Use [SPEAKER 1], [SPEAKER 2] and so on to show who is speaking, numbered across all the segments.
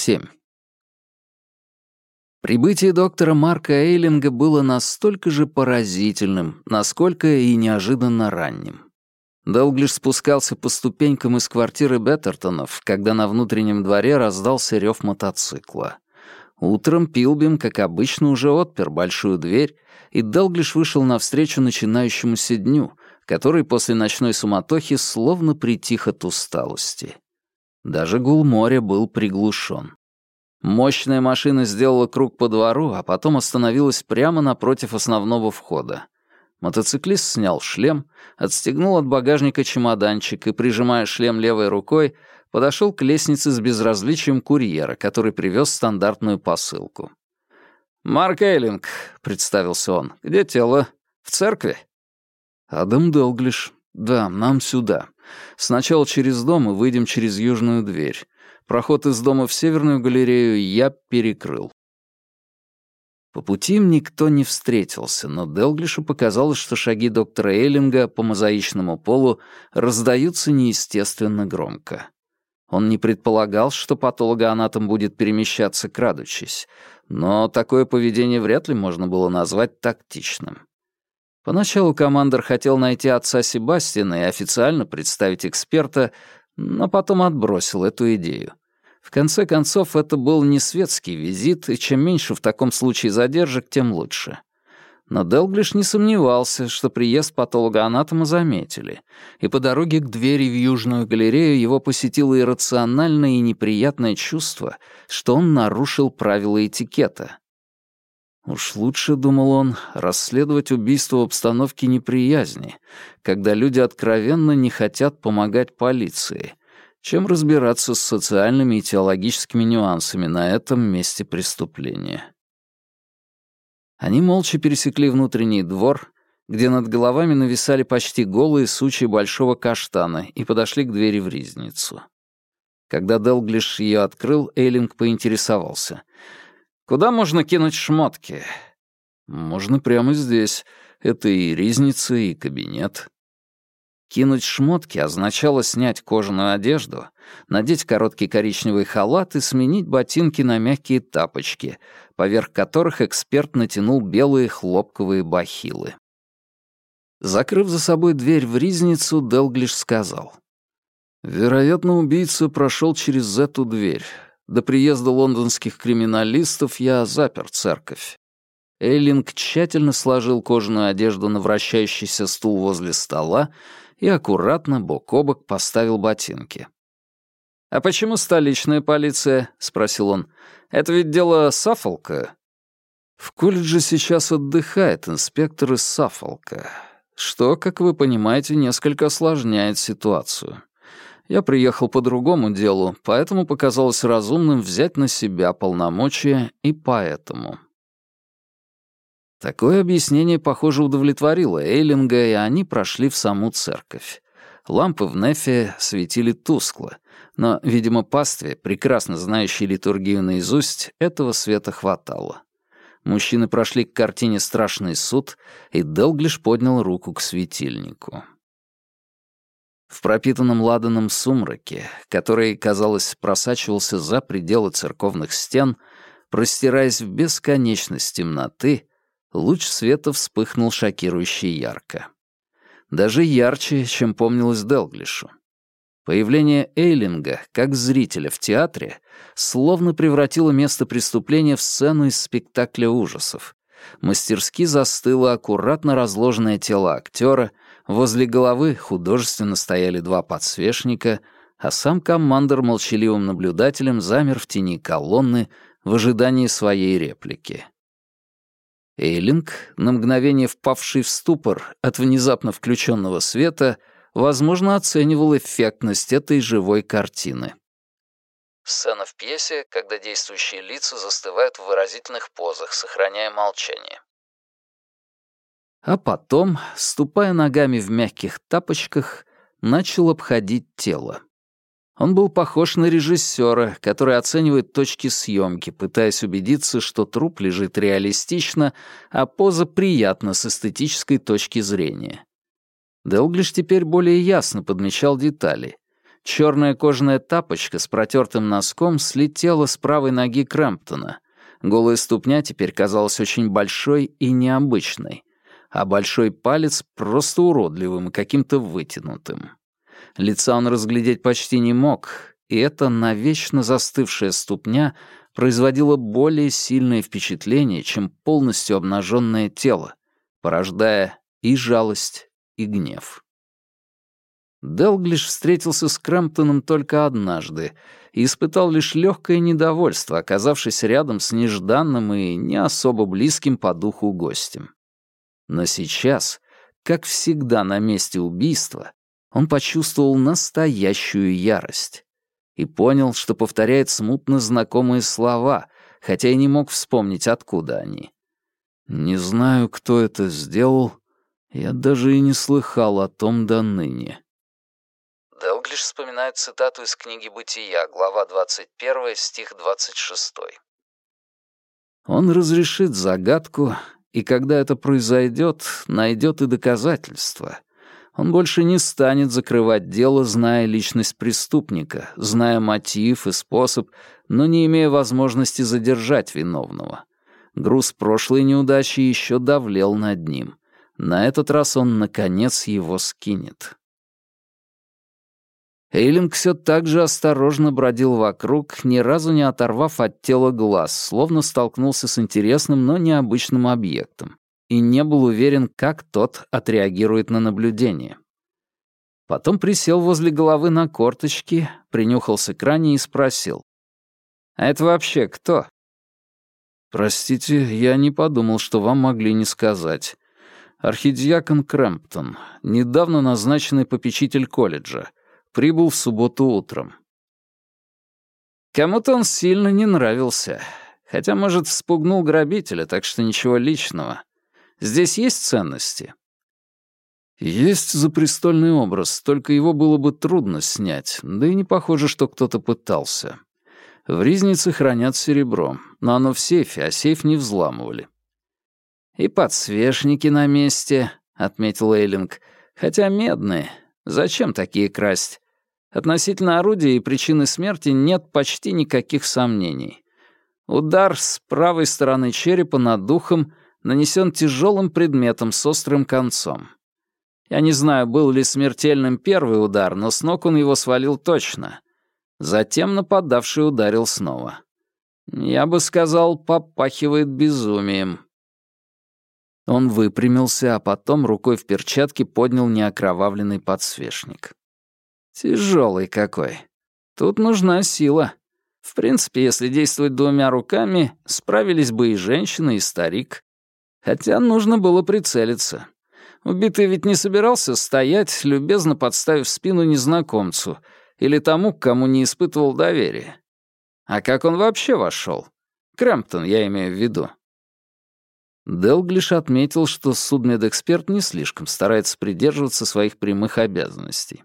[SPEAKER 1] 7. Прибытие доктора Марка Эйлинга было настолько же поразительным, насколько и неожиданно ранним. Делглиш спускался по ступенькам из квартиры Беттертонов, когда на внутреннем дворе раздался рев мотоцикла. Утром Пилбим, как обычно, уже отпер большую дверь, и Делглиш вышел навстречу начинающемуся дню, который после ночной суматохи словно притих от усталости. Даже гул моря был приглушен. Мощная машина сделала круг по двору, а потом остановилась прямо напротив основного входа. Мотоциклист снял шлем, отстегнул от багажника чемоданчик и, прижимая шлем левой рукой, подошел к лестнице с безразличием курьера, который привез стандартную посылку. «Марк Эйлинг», — представился он, — «где тело? В церкви?» «Адам Делглиш. Да, нам сюда. Сначала через дом и выйдем через южную дверь. Проход из дома в северную галерею я перекрыл. По пути им никто не встретился, но Делглишу показалось, что шаги доктора Эллинга по мозаичному полу раздаются неестественно громко. Он не предполагал, что патологоанатом будет перемещаться крадучись, но такое поведение вряд ли можно было назвать тактичным. Поначалу командор хотел найти отца Себастьяна и официально представить эксперта, но потом отбросил эту идею. В конце концов, это был не светский визит, и чем меньше в таком случае задержек, тем лучше. Но Делглиш не сомневался, что приезд патолога-анатома заметили, и по дороге к двери в Южную галерею его посетило иррациональное и неприятное чувство, что он нарушил правила этикета. Уж лучше, думал он, расследовать убийство в обстановке неприязни, когда люди откровенно не хотят помогать полиции, чем разбираться с социальными и теологическими нюансами на этом месте преступления. Они молча пересекли внутренний двор, где над головами нависали почти голые сучья большого каштана, и подошли к двери в ризницу. Когда Делглиш ее открыл, Эйлинг поинтересовался. «Куда можно кинуть шмотки?» «Можно прямо здесь. Это и ризница, и кабинет». Кинуть шмотки означало снять кожаную одежду, надеть короткий коричневый халат и сменить ботинки на мягкие тапочки, поверх которых эксперт натянул белые хлопковые бахилы. Закрыв за собой дверь в ризницу, Делглиш сказал. «Вероятно, убийца прошел через эту дверь. До приезда лондонских криминалистов я запер церковь. Эйлинг тщательно сложил кожаную одежду на вращающийся стул возле стола и аккуратно бок о бок поставил ботинки. «А почему столичная полиция?» — спросил он. «Это ведь дело Саффолка». «В колледже сейчас отдыхает инспектор из Саффолка, что, как вы понимаете, несколько осложняет ситуацию. Я приехал по другому делу, поэтому показалось разумным взять на себя полномочия и поэтому». Такое объяснение, похоже, удовлетворило Эйлинга, и они прошли в саму церковь. Лампы в нефе светили тускло, но, видимо, пастве, прекрасно знающей литургию наизусть, этого света хватало. Мужчины прошли к картине «Страшный суд», и Делглиш поднял руку к светильнику. В пропитанном ладаном сумраке, который, казалось, просачивался за пределы церковных стен, простираясь в бесконечность темноты, луч света вспыхнул шокирующе ярко. Даже ярче, чем помнилось Делглишу. Появление Эйлинга, как зрителя в театре, словно превратило место преступления в сцену из спектакля ужасов. Мастерски застыло аккуратно разложенное тело актера, возле головы художественно стояли два подсвечника, а сам командор молчаливым наблюдателем замер в тени колонны в ожидании своей реплики. Эйлинг, на мгновение впавший в ступор от внезапно включенного света, возможно, оценивал эффектность этой живой картины. Сцена в пьесе, когда действующие лица застывают в выразительных позах, сохраняя молчание. А потом, ступая ногами в мягких тапочках, начал обходить тело. Он был похож на режиссера, который оценивает точки съемки, пытаясь убедиться, что труп лежит реалистично, а поза приятна с эстетической точки зрения. Делглиш теперь более ясно подмечал детали. Черная кожаная тапочка с протертым носком слетела с правой ноги Крэмптона. Голая ступня теперь казалась очень большой и необычной, а большой палец просто уродливым и каким-то вытянутым. Лица он разглядеть почти не мог, и эта навечно застывшая ступня производила более сильное впечатление, чем полностью обнаженное тело, порождая и жалость, и гнев. Делглиш встретился с Крэмптоном только однажды и испытал лишь легкое недовольство, оказавшись рядом с нежданным и не особо близким по духу гостем. Но сейчас, как всегда на месте убийства, он почувствовал настоящую ярость и понял, что повторяет смутно знакомые слова, хотя и не мог вспомнить, откуда они. «Не знаю, кто это сделал. Я даже и не слыхал о том до ныне».
[SPEAKER 2] Делглиш вспоминает цитату из книги «Бытия», глава 21, стих 26.
[SPEAKER 1] Он разрешит загадку, и когда это произойдет, найдет и доказательства. Он больше не станет закрывать дело, зная личность преступника, зная мотив и способ, но не имея возможности задержать виновного. Груз прошлой неудачи еще давлел над ним. На этот раз он, наконец, его скинет. Эйлинг все так же осторожно бродил вокруг, ни разу не оторвав от тела глаз, словно столкнулся с интересным, но необычным объектом, и не был уверен, как тот отреагирует на наблюдение. Потом присел возле головы на корточки, принюхался к ране и спросил. «А это вообще кто?» «Простите, я не подумал, что вам могли не сказать. Архидиакон Крэмптон, недавно назначенный попечитель колледжа, прибыл в субботу утром. Кому-то он сильно не нравился, хотя, может, вспугнул грабителя, так что ничего личного. Здесь есть ценности?» «Есть запрестольный образ, только его было бы трудно снять, да и не похоже, что кто-то пытался. В ризнице хранят серебро, но оно в сейфе, а сейф не взламывали». «И подсвечники на месте», — отметил Эйлинг, — «хотя медные. Зачем такие красть? Относительно орудия и причины смерти нет почти никаких сомнений. Удар с правой стороны черепа над духом нанесен тяжелым предметом с острым концом. Я не знаю, был ли смертельным первый удар, но с ног он его свалил точно. Затем нападавший ударил снова. Я бы сказал, попахивает безумием. Он выпрямился, а потом рукой в перчатке поднял неокровавленный подсвечник. Тяжелый какой. Тут нужна сила. В принципе, если действовать двумя руками, справились бы и женщина, и старик. Хотя нужно было прицелиться. Убитый ведь не собирался стоять, любезно подставив спину незнакомцу или тому, к кому не испытывал доверия. А как он вообще вошел? Крэмптон, я имею в виду. Делглиш отметил, что судмедэксперт не слишком старается придерживаться своих прямых обязанностей.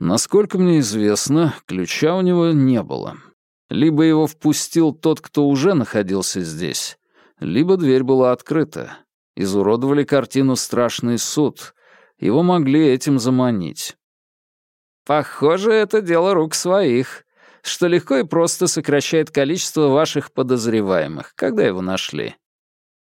[SPEAKER 1] Насколько мне известно, ключа у него не было. Либо его впустил тот, кто уже находился здесь, либо дверь была открыта. Изуродовали картину «Страшный суд». Его могли этим заманить. «Похоже, это дело рук своих», что легко и просто сокращает количество ваших подозреваемых. Когда его нашли?»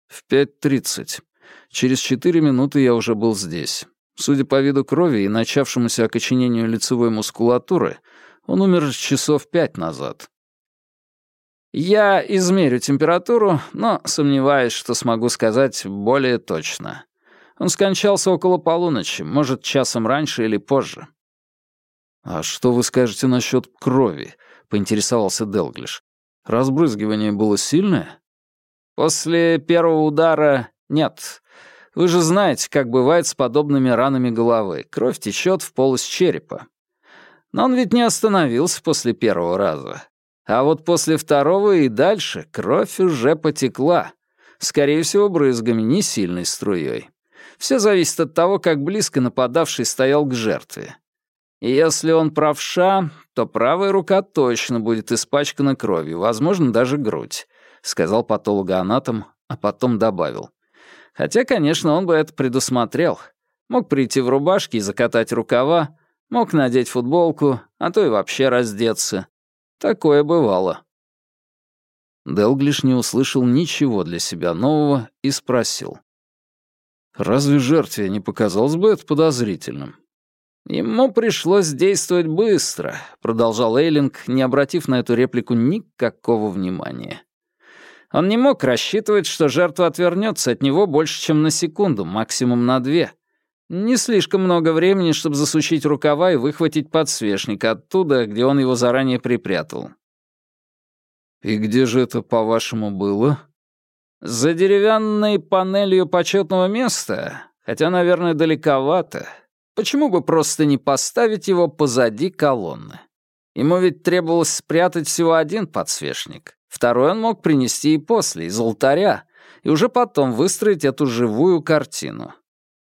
[SPEAKER 1] «В 5.30. Через четыре минуты я уже был здесь. Судя по виду крови и начавшемуся окоченению лицевой мускулатуры, он умер часов пять назад. Я измерю температуру, но сомневаюсь, что смогу сказать более точно. Он скончался около полуночи, может, часом раньше или позже. «А что вы скажете насчет крови?» — поинтересовался Делглиш. «Разбрызгивание было сильное?» «После первого удара нет. Вы же знаете, как бывает с подобными ранами головы. Кровь течет в полость черепа. Но он ведь не остановился после первого раза. А вот после второго и дальше кровь уже потекла. Скорее всего, брызгами, не сильной струей. Все зависит от того, как близко нападавший стоял к жертве. И если он правша, то правая рука точно будет испачкана кровью, возможно, даже грудь, сказал патологоанатом, а потом добавил. Хотя, конечно, он бы это предусмотрел. Мог прийти в рубашке и закатать рукава, Мог надеть футболку, а то и вообще раздеться. Такое бывало. Делглиш не услышал ничего для себя нового и спросил. «Разве жертве не показалось бы это подозрительным?» «Ему пришлось действовать быстро», — продолжал Эйлинг, не обратив на эту реплику никакого внимания. Он не мог рассчитывать, что жертва отвернется от него больше, чем на секунду, максимум на две. Не слишком много времени, чтобы засучить рукава и выхватить подсвечник оттуда, где он его заранее припрятал. «И где же это, по-вашему, было?» «За деревянной панелью почетного места, хотя, наверное, далековато. Почему бы просто не поставить его позади колонны? Ему ведь требовалось спрятать всего один подсвечник. Второй он мог принести и после, из алтаря, и уже потом выстроить эту живую картину.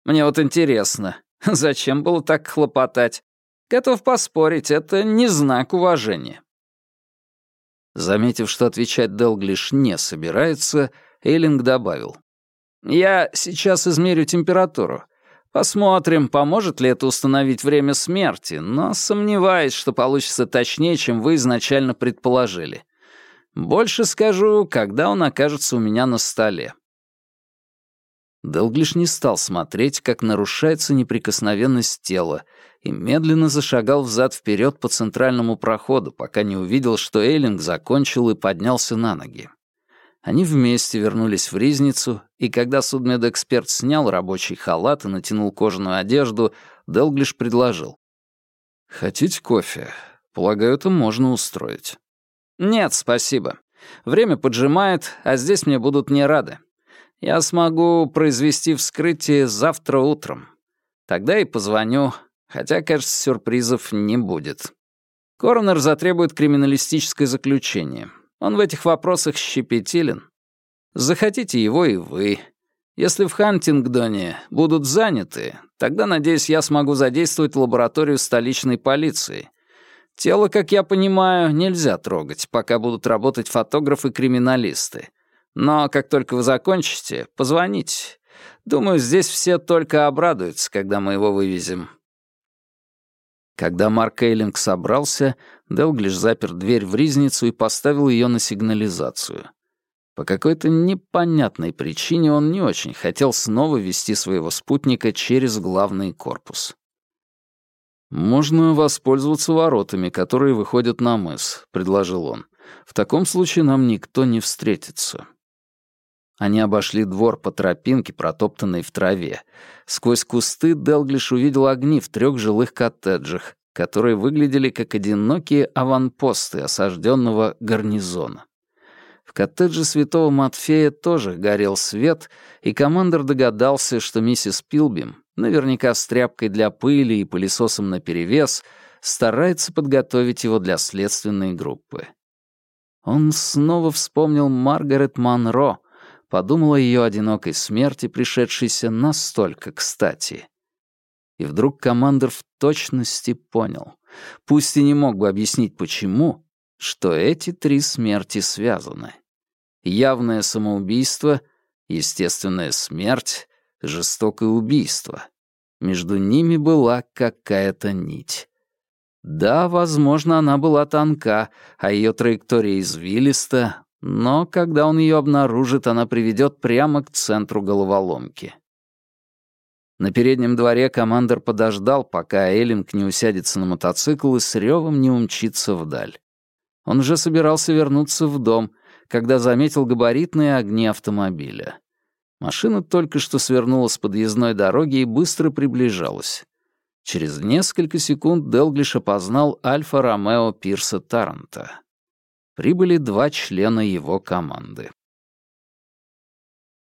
[SPEAKER 1] Мне вот интересно, зачем было так хлопотать? Готов поспорить, это не знак уважения. Заметив, что отвечать Делглиш не собирается, Эйлинг добавил. «Я сейчас измерю температуру. Посмотрим, поможет ли это установить время смерти, но сомневаюсь, что получится точнее, чем вы изначально предположили. Больше скажу, когда он окажется у меня на столе». Делглиш не стал смотреть, как нарушается неприкосновенность тела, и медленно зашагал взад-вперед по центральному проходу, пока не увидел, что Эйлинг закончил и поднялся на ноги. Они вместе вернулись в ризницу, и когда судмедэксперт снял рабочий халат и натянул кожаную одежду, Делглиш предложил. «Хотите кофе? Полагаю, это можно устроить». «Нет, спасибо. Время поджимает, а здесь мне будут не рады. Я смогу произвести вскрытие завтра утром. Тогда и позвоню, хотя, кажется, сюрпризов не будет. Коронер затребует криминалистическое заключение. Он в этих вопросах щепетилен. Захотите его и вы. Если в Хантингдоне будут заняты, тогда, надеюсь, я смогу задействовать лабораторию столичной полиции. Тело, как я понимаю, нельзя трогать, пока будут работать фотографы-криминалисты. Но как только вы закончите, позвоните. Думаю, здесь все только обрадуются, когда мы его вывезем». Когда Марк Эйлинг собрался, Делглиш запер дверь в ризницу и поставил ее на сигнализацию. По какой-то непонятной причине он не очень хотел снова вести своего спутника через главный корпус. «Можно воспользоваться воротами, которые выходят на мыс», — предложил он. «В таком случае нам никто не встретится». Они обошли двор по тропинке, протоптанной в траве. Сквозь кусты Делглиш увидел огни в трех жилых коттеджах, которые выглядели как одинокие аванпосты осажденного гарнизона. В коттедже святого Матфея тоже горел свет, и командор догадался, что миссис Пилбим, наверняка с тряпкой для пыли и пылесосом наперевес, старается подготовить его для следственной группы. Он снова вспомнил Маргарет Монро, подумал о ее одинокой смерти, пришедшейся настолько кстати. И вдруг командир в точности понял, пусть и не мог бы объяснить почему, что эти три смерти связаны. Явное самоубийство, естественная смерть, жестокое убийство. Между ними была какая-то нить. Да, возможно, она была тонка, а ее траектория извилиста, но когда он ее обнаружит, она приведет прямо к центру головоломки. На переднем дворе командор подождал, пока Эллинг не усядется на мотоцикл и с ревом не умчится вдаль. Он уже собирался вернуться в дом, когда заметил габаритные огни автомобиля. Машина только что свернула с подъездной дороги и быстро приближалась. Через несколько секунд Делглиш опознал Альфа-Ромео Пирса Таранта прибыли два члена его команды.